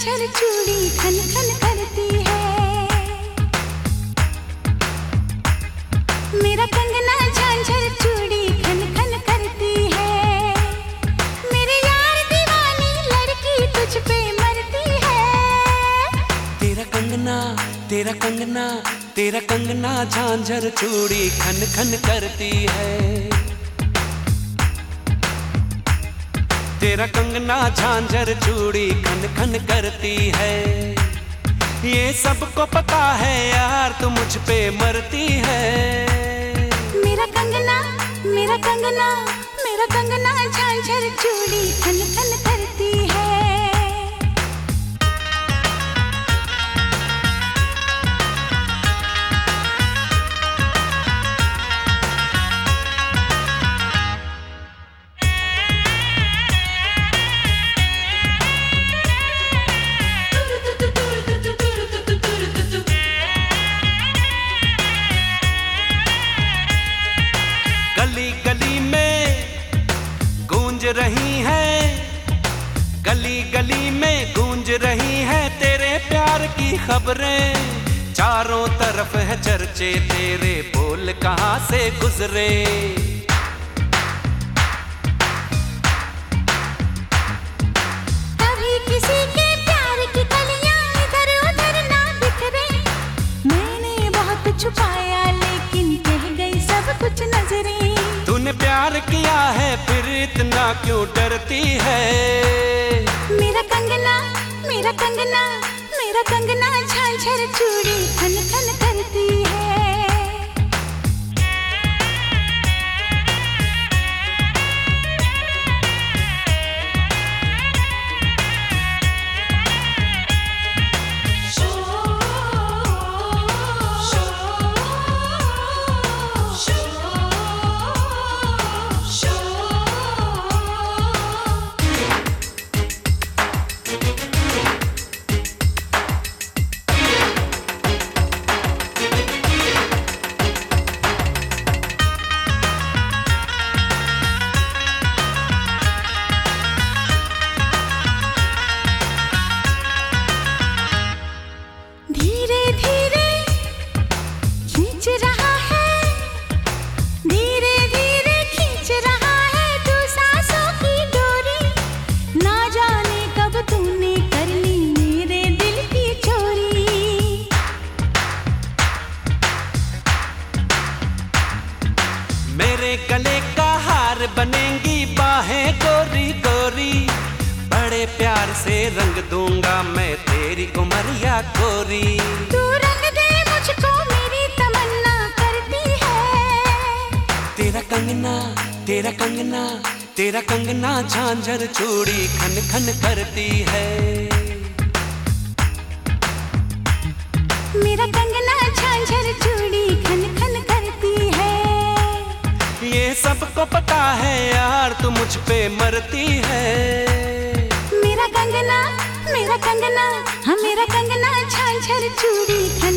चूड़ी खन करती है। है। लड़की पे मरती है। तेरा कंगना तेरा कंगना तेरा कंगना झांझर चूड़ी खन खन करती है। तेरा कंगना झांझर चूड़ी खन खन करती है। ये सबको पता है यार, तू मुझ पे मरती है। मेरा कंगना मेरा कंगना मेरा कंगना झांझर चूड़ी खन खन रही है। गली गली में गूंज रही है तेरे प्यार की खबरें। चारों तरफ़ है चर्चे तेरे बोल कहाँ से गुजरे? प्यार किया है, फिर इतना क्यों डरती है? मेरा कंगना मेरा कंगना मेरा कंगना झांझर चूड़ी थन थन करती है। का हार बनेंगी बाहें गोरी गोरी। बड़े प्यार से रंग दूँगा मैं तेरी उमरिया गोरी। तू रंग दे मुझको मेरी तमन्ना करती है। तेरा कंगना तेरा कंगना तेरा कंगना झांझर चूड़ी खन खन करती है। मेरा ये सबको पता है यार, तू मुझ पे मरती है। मेरा कंगना मेरा कंगना हाँ मेरा कंगना चूड़ी खन खन करती है।